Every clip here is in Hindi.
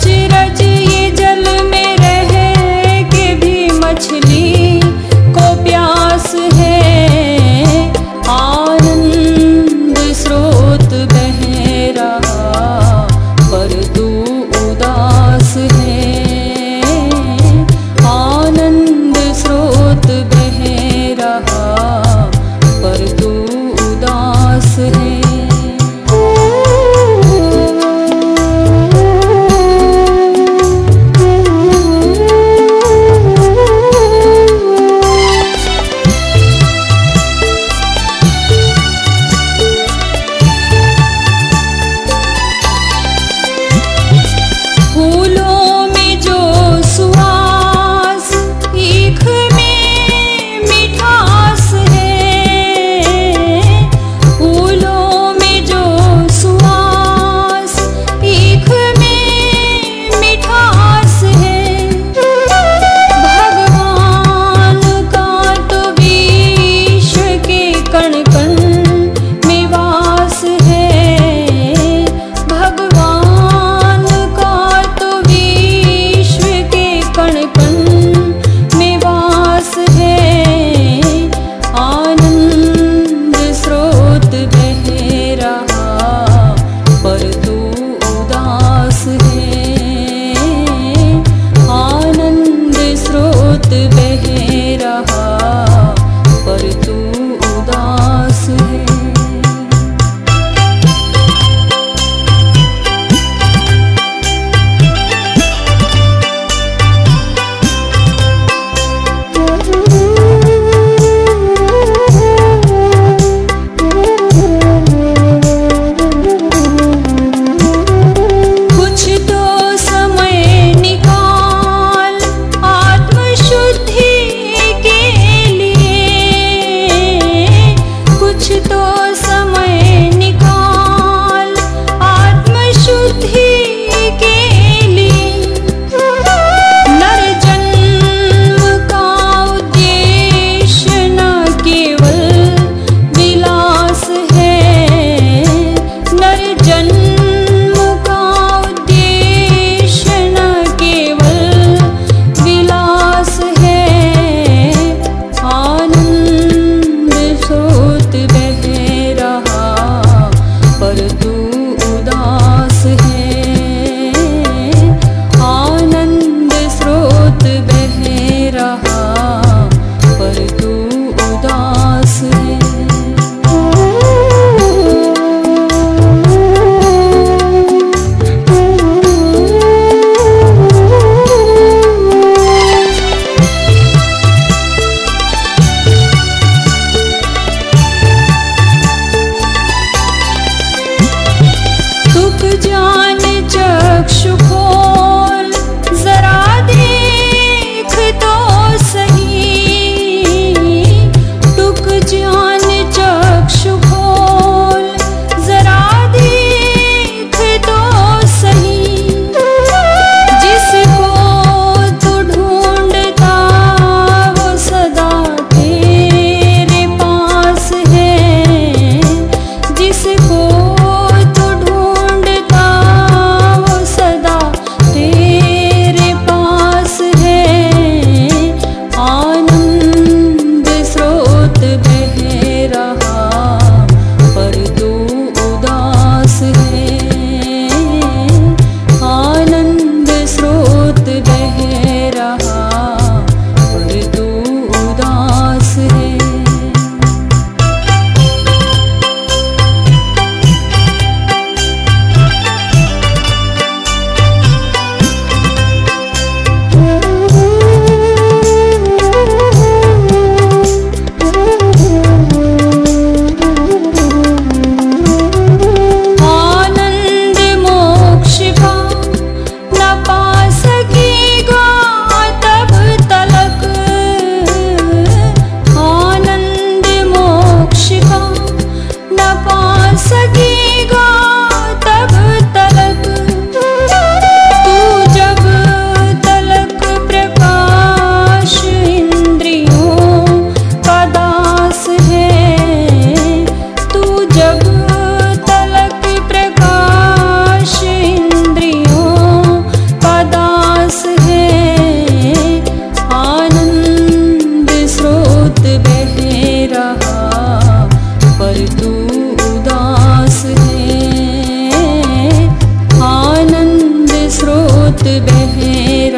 tirar.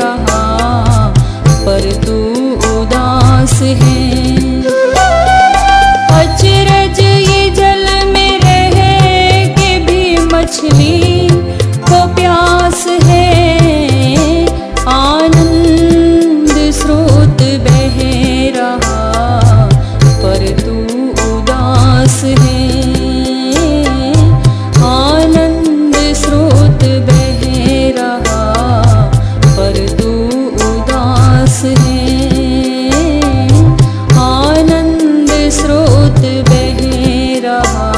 रहा पर तू उदास है। up.